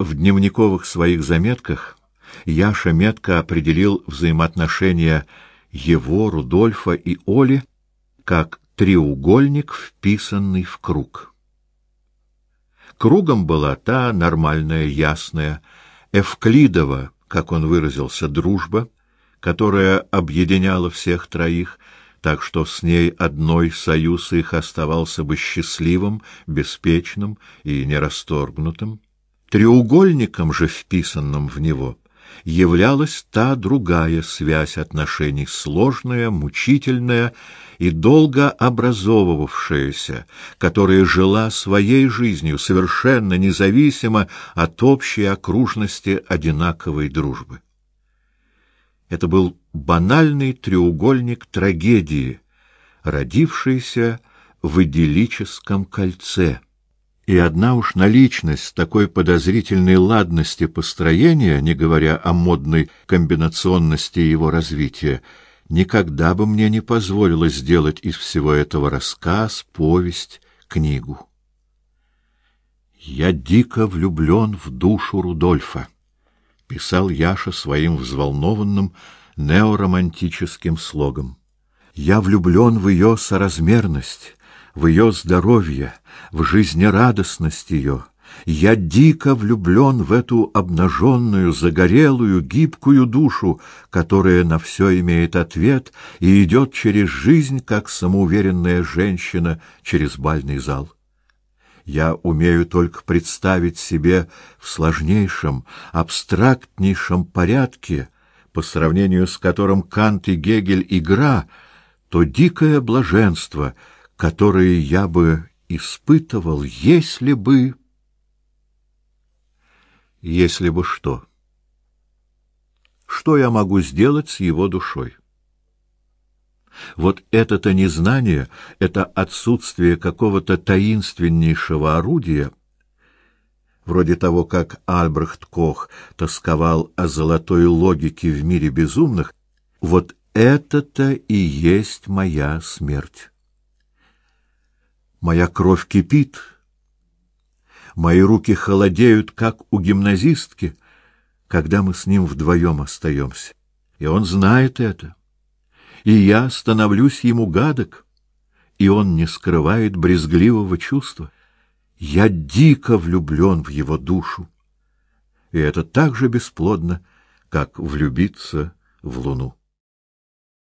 В дневниковых своих заметках Яша метко определил взаимоотношения его, Рудольфа и Оли как треугольник, вписанный в круг. Кругом была та нормальная, ясная, Эвклидова, как он выразился, дружба, которая объединяла всех троих, так что с ней одной союз их оставался бы счастливым, беспечным и нерасторгнутым. Треугольником же, вписанным в него, являлась та другая связь отношений, сложная, мучительная и долго образовывавшаяся, которая жила своей жизнью совершенно независимо от общей окружности одинаковой дружбы. Это был банальный треугольник трагедии, родившийся в идиллическом кольце. И одна уж наличность такой подозрительной ладности построения, не говоря о модной комбинационности его развития, никогда бы мне не позволила сделать из всего этого рассказ, повесть, книгу. Я дико влюблен в душу Рудольфа, писал Яша своим взволнованным неоромантическим слогом. Я влюблен в ее соразмерность, в ее здоровье, в жизнерадостность ее. Я дико влюблен в эту обнаженную, загорелую, гибкую душу, которая на все имеет ответ и идет через жизнь, как самоуверенная женщина через бальный зал. Я умею только представить себе в сложнейшем, абстрактнейшем порядке, по сравнению с которым Кант и Гегель игра, то дикое блаженство — которые я бы испытывал, если бы... Если бы что? Что я могу сделать с его душой? Вот это-то незнание, это отсутствие какого-то таинственнейшего орудия, вроде того, как Альбрехт Кох тосковал о золотой логике в мире безумных, вот это-то и есть моя смерть. Моя кровь кипит. Мои руки холодеют, как у гимназистки, когда мы с ним вдвоем остаемся. И он знает это. И я становлюсь ему гадок, и он не скрывает брезгливого чувства. Я дико влюблен в его душу. И это так же бесплодно, как влюбиться в луну.